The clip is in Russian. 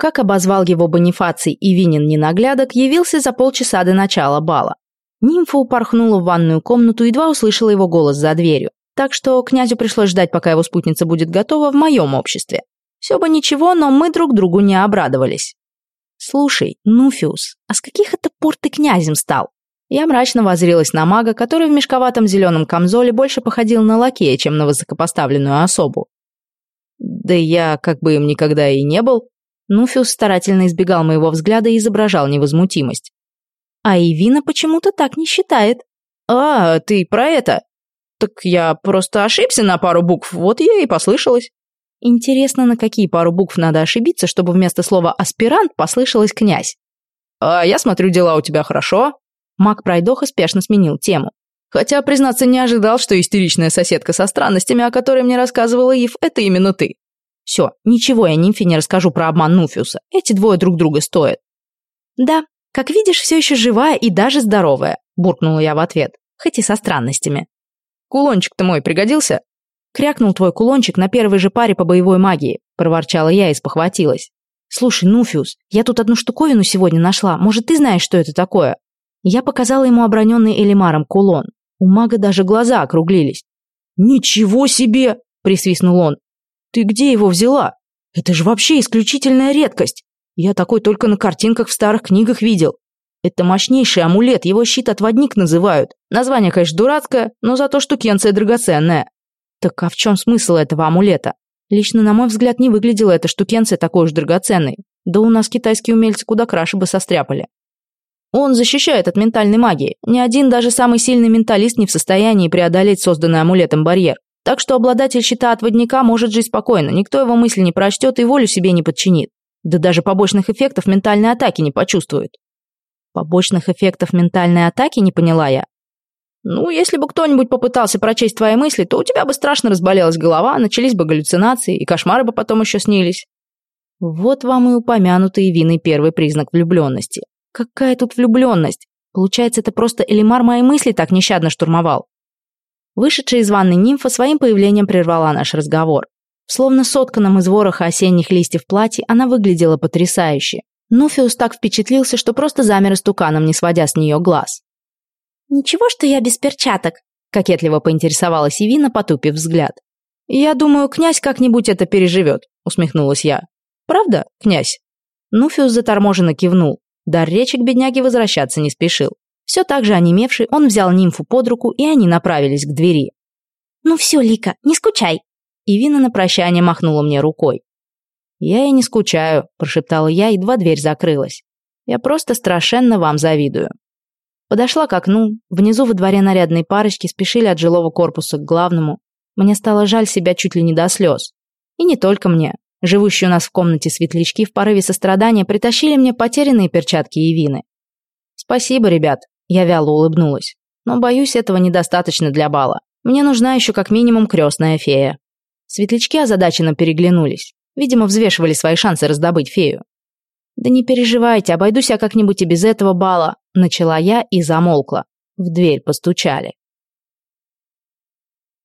как обозвал его Бонифаций и Винин ненаглядок, явился за полчаса до начала бала. Нимфа упорхнула в ванную комнату, едва услышала его голос за дверью. Так что князю пришлось ждать, пока его спутница будет готова в моем обществе. Все бы ничего, но мы друг другу не обрадовались. «Слушай, Нуфиус, а с каких это пор ты князем стал?» Я мрачно воззрелась на мага, который в мешковатом зеленом камзоле больше походил на лакея, чем на высокопоставленную особу. «Да я как бы им никогда и не был», Нуфиус старательно избегал моего взгляда и изображал невозмутимость. А Ивина почему-то так не считает. «А, ты про это?» «Так я просто ошибся на пару букв, вот я и послышалась». Интересно, на какие пару букв надо ошибиться, чтобы вместо слова «аспирант» послышалось «князь». «А я смотрю, дела у тебя хорошо». Маг Пройдоха спешно сменил тему. Хотя, признаться, не ожидал, что истеричная соседка со странностями, о которой мне рассказывала Ив, это именно ты. Все, ничего я нимфе не расскажу про обман Нуфиуса. Эти двое друг друга стоят. Да, как видишь, все еще живая и даже здоровая, буркнула я в ответ, хоть и со странностями. Кулончик-то мой пригодился? Крякнул твой кулончик на первой же паре по боевой магии, проворчала я и спохватилась. Слушай, Нуфиус, я тут одну штуковину сегодня нашла. Может, ты знаешь, что это такое? Я показала ему оброненный Элимаром кулон. У мага даже глаза округлились. «Ничего себе!» – присвистнул он. Ты где его взяла? Это же вообще исключительная редкость. Я такой только на картинках в старых книгах видел. Это мощнейший амулет, его щит-отводник называют. Название, конечно, дурацкое, но зато штукенция драгоценная. Так а в чем смысл этого амулета? Лично, на мой взгляд, не выглядела эта штукенция такой уж драгоценной. Да у нас китайские умельцы куда краше бы состряпали. Он защищает от ментальной магии. Ни один даже самый сильный менталист не в состоянии преодолеть созданный амулетом барьер. Так что обладатель щита отводника может жить спокойно, никто его мысли не прочтет и волю себе не подчинит. Да даже побочных эффектов ментальной атаки не почувствует. Побочных эффектов ментальной атаки не поняла я. Ну, если бы кто-нибудь попытался прочесть твои мысли, то у тебя бы страшно разболелась голова, начались бы галлюцинации, и кошмары бы потом еще снились. Вот вам и упомянутый вины первый признак влюбленности. Какая тут влюбленность? Получается, это просто Элимар мои мысли так нещадно штурмовал. Вышедшая из ванной нимфа своим появлением прервала наш разговор. Словно сотканном из вороха осенних листьев платье, она выглядела потрясающе. Нуфиус так впечатлился, что просто замер истуканом, не сводя с нее глаз. «Ничего, что я без перчаток», — кокетливо поинтересовалась Ивина, потупив взгляд. «Я думаю, князь как-нибудь это переживет», — усмехнулась я. «Правда, князь?» Нуфиус заторможенно кивнул. Дар речи к бедняге возвращаться не спешил. Все так же онемевший, он взял нимфу под руку, и они направились к двери. «Ну все, Лика, не скучай!» И Вина на прощание махнула мне рукой. «Я и не скучаю», – прошептала я, едва дверь закрылась. «Я просто страшенно вам завидую». Подошла к окну, внизу во дворе нарядные парочки спешили от жилого корпуса к главному. Мне стало жаль себя чуть ли не до слез. И не только мне. Живущие у нас в комнате светлячки в порыве сострадания притащили мне потерянные перчатки и вины. «Спасибо, ребят», я вяло улыбнулась. Но, боюсь, этого недостаточно для бала. Мне нужна еще как минимум крестная фея. Светлячки озадаченно переглянулись. Видимо, взвешивали свои шансы раздобыть фею. «Да не переживайте, обойдусь я как-нибудь и без этого бала», — начала я и замолкла. В дверь постучали.